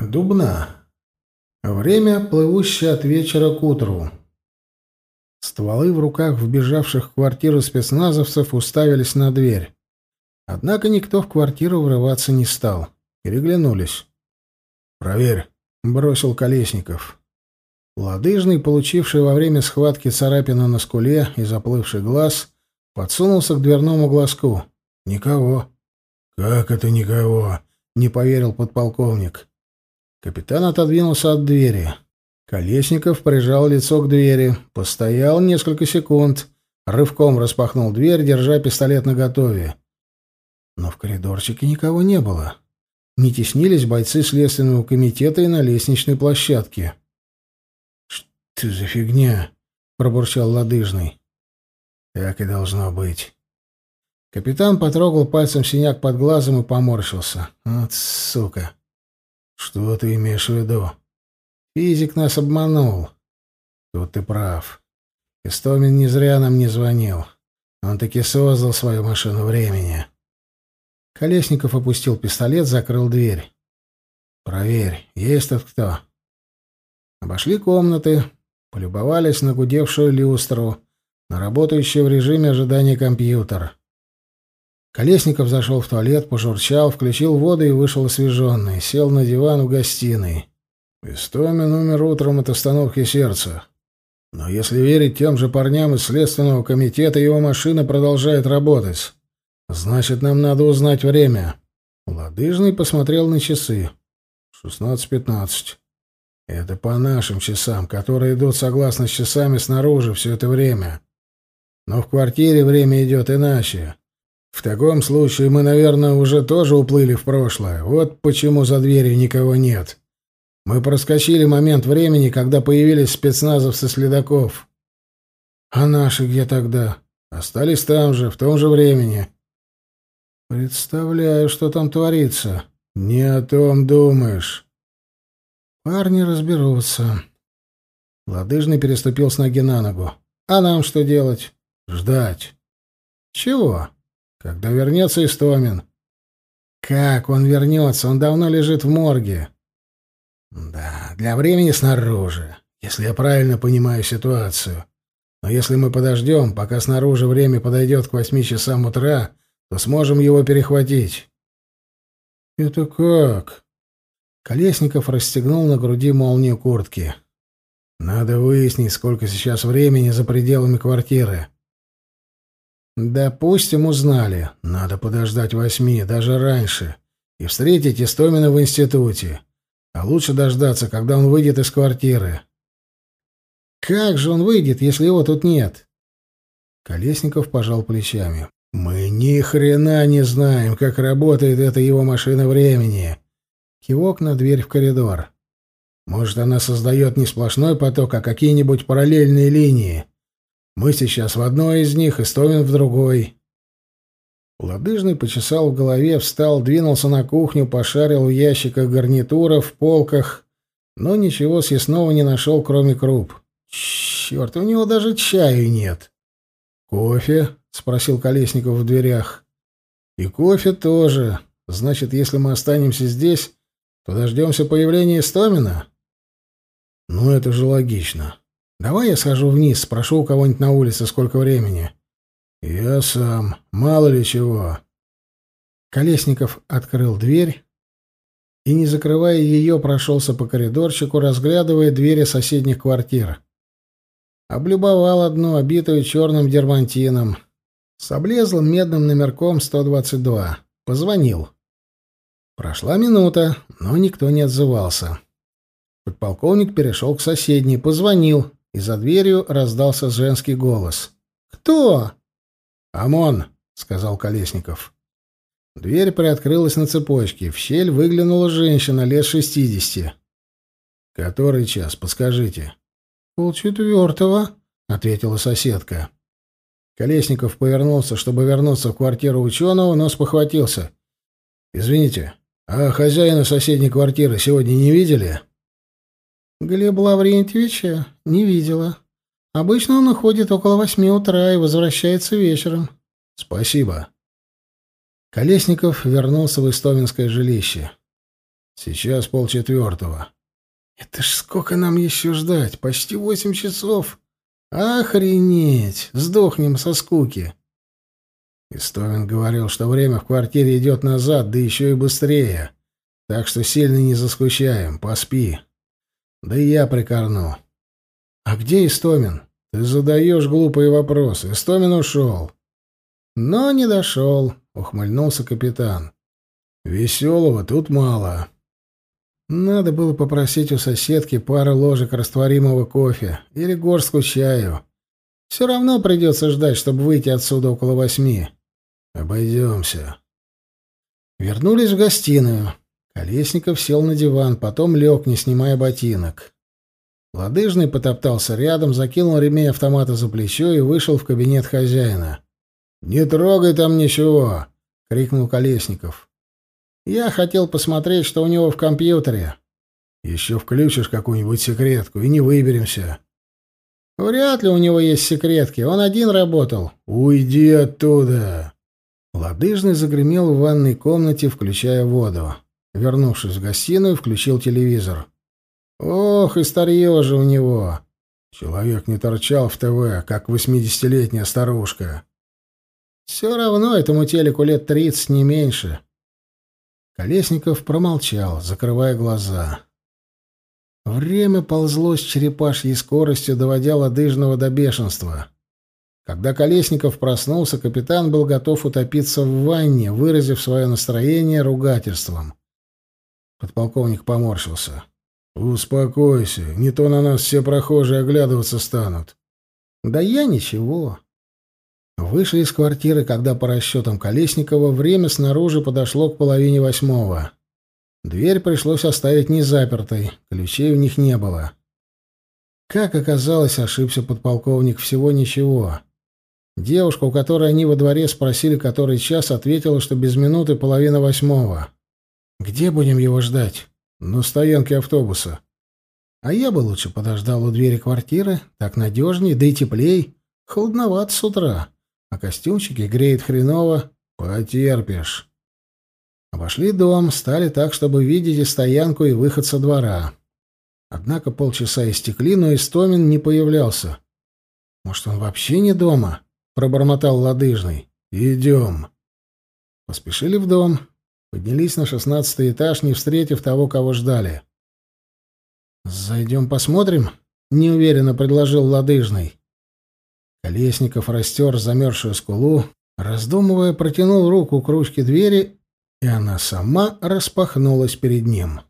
Дубна. Время, плывущее от вечера к утру. Стволы в руках вбежавших в квартиру спецназовцев уставились на дверь. Однако никто в квартиру врываться не стал. Переглянулись. «Проверь», — бросил Колесников. Ладыжный, получивший во время схватки царапину на скуле и заплывший глаз, подсунулся к дверному глазку. «Никого». «Как это никого?» — не поверил подполковник. Капитан отодвинулся от двери. Колесников прижал лицо к двери, постоял несколько секунд, рывком распахнул дверь, держа пистолет наготове. Но в коридорчике никого не было. Не теснились бойцы следственного комитета и на лестничной площадке. «Что за фигня?» — пробурчал Ладыжный. «Так и должно быть». Капитан потрогал пальцем синяк под глазом и поморщился. «Вот сука!» Что ты имеешь в виду? Физик нас обманул. Тут ты прав. Истомин не зря нам не звонил. Он таки создал свою машину времени. Колесников опустил пистолет, закрыл дверь. «Проверь, есть тут кто?» Обошли комнаты, полюбовались на гудевшую люстру, на работающий в режиме ожидания компьютер. Колесников зашел в туалет, пожурчал, включил воду и вышел освеженный. Сел на диван у гостиной. Истомин умер утром от остановки сердца. Но если верить тем же парням из Следственного комитета, его машина продолжает работать. Значит, нам надо узнать время. Ладыжный посмотрел на часы. 16.15. Это по нашим часам, которые идут согласно с часами снаружи все это время. Но в квартире время идет иначе. В таком случае мы, наверное, уже тоже уплыли в прошлое. Вот почему за дверью никого нет. Мы проскочили момент времени, когда появились спецназовцы следаков. А наши где тогда? Остались там же, в том же времени. Представляю, что там творится. Не о том думаешь. Парни разберутся. Ладыжный переступил с ноги на ногу. А нам что делать? Ждать. Чего? Когда вернется Истомин? Как он вернется? Он давно лежит в морге. Да, для времени снаружи, если я правильно понимаю ситуацию. Но если мы подождем, пока снаружи время подойдет к восьми часам утра, то сможем его перехватить. Это как? Колесников расстегнул на груди молнию куртки. Надо выяснить, сколько сейчас времени за пределами квартиры. «Допустим, узнали. Надо подождать восьми, даже раньше, и встретить Истомина в институте. А лучше дождаться, когда он выйдет из квартиры». «Как же он выйдет, если его тут нет?» Колесников пожал плечами. «Мы ни хрена не знаем, как работает эта его машина времени». Кивок на дверь в коридор. «Может, она создает не сплошной поток, а какие-нибудь параллельные линии?» Мы сейчас в одной из них и Стовин в другой. Ладыжный почесал в голове, встал, двинулся на кухню, пошарил в ящиках гарнитура, в полках, но ничего съестного не нашел, кроме круп. Черт, у него даже чаю нет. «Кофе?» — спросил Колесников в дверях. «И кофе тоже. Значит, если мы останемся здесь, то дождемся появления Истомина?» «Ну, это же логично. Давай я схожу вниз, спрошу у кого-нибудь на улице, сколько времени. Я сам, мало ли чего. Колесников открыл дверь и, не закрывая ее, прошелся по коридорчику, разглядывая двери соседних квартир. Облюбовал одну, обитую черным дермантином, с облезлым медным номерком 122. Позвонил. Прошла минута, но никто не отзывался. Подполковник перешел к соседней, позвонил и за дверью раздался женский голос. «Кто?» «Омон», — сказал Колесников. Дверь приоткрылась на цепочке. В щель выглянула женщина лет шестидесяти. «Который час, подскажите?» «Полчетвертого», — ответила соседка. Колесников повернулся, чтобы вернуться в квартиру ученого, но спохватился. «Извините, а хозяина соседней квартиры сегодня не видели?» Глеб была в Ориентвиче, не видела. Обычно он уходит около восьми утра и возвращается вечером. Спасибо. Колесников вернулся в Истоминское жилище. Сейчас полчетвертого. Это ж сколько нам еще ждать? Почти восемь часов. Охренеть! Сдохнем со скуки. Истомин говорил, что время в квартире идет назад, да еще и быстрее. Так что сильно не заскучаем, поспи. Да и я прикорну. А где Истомин? Ты задаешь глупые вопросы. Истомин ушел. Но не дошел, ухмыльнулся капитан. Веселого тут мало. Надо было попросить у соседки пару ложек растворимого кофе или горстку чаю. Все равно придется ждать, чтобы выйти отсюда около восьми. Обойдемся. Вернулись в гостиную. Колесников сел на диван, потом лег, не снимая ботинок. Ладыжный потоптался рядом, закинул ремень автомата за плечо и вышел в кабинет хозяина. «Не трогай там ничего!» — крикнул Колесников. «Я хотел посмотреть, что у него в компьютере». «Еще включишь какую-нибудь секретку, и не выберемся». «Вряд ли у него есть секретки, он один работал». «Уйди оттуда!» Ладыжный загремел в ванной комнате, включая воду. Вернувшись в гостиную, включил телевизор. Ох, и старье же у него! Человек не торчал в ТВ, как восьмидесятилетняя старушка. Все равно этому телеку лет тридцать, не меньше. Колесников промолчал, закрывая глаза. Время ползло с черепашьей скоростью, доводя лодыжного до бешенства. Когда Колесников проснулся, капитан был готов утопиться в ванне, выразив свое настроение ругательством. Подполковник поморщился. «Успокойся, не то на нас все прохожие оглядываться станут». «Да я ничего». Вышли из квартиры, когда по расчетам Колесникова время снаружи подошло к половине восьмого. Дверь пришлось оставить незапертой, ключей у них не было. Как оказалось, ошибся подполковник всего ничего. Девушка, у которой они во дворе спросили, который час, ответила, что без минуты половина восьмого. «Где будем его ждать?» ну, «На стоянке автобуса». «А я бы лучше подождал у двери квартиры. Так надежнее, да и теплей. Холодновато с утра. А костюмчики греет хреново. Потерпишь». Обошли дом, стали так, чтобы видеть и стоянку, и выход со двора. Однако полчаса истекли, но Истомин не появлялся. «Может, он вообще не дома?» — пробормотал Ладыжный. «Идем». Поспешили в дом. Поднялись на шестнадцатый этаж, не встретив того, кого ждали. «Зайдем посмотрим?» — неуверенно предложил Ладыжный. Колесников растер замерзшую скулу, раздумывая, протянул руку к ручке двери, и она сама распахнулась перед ним.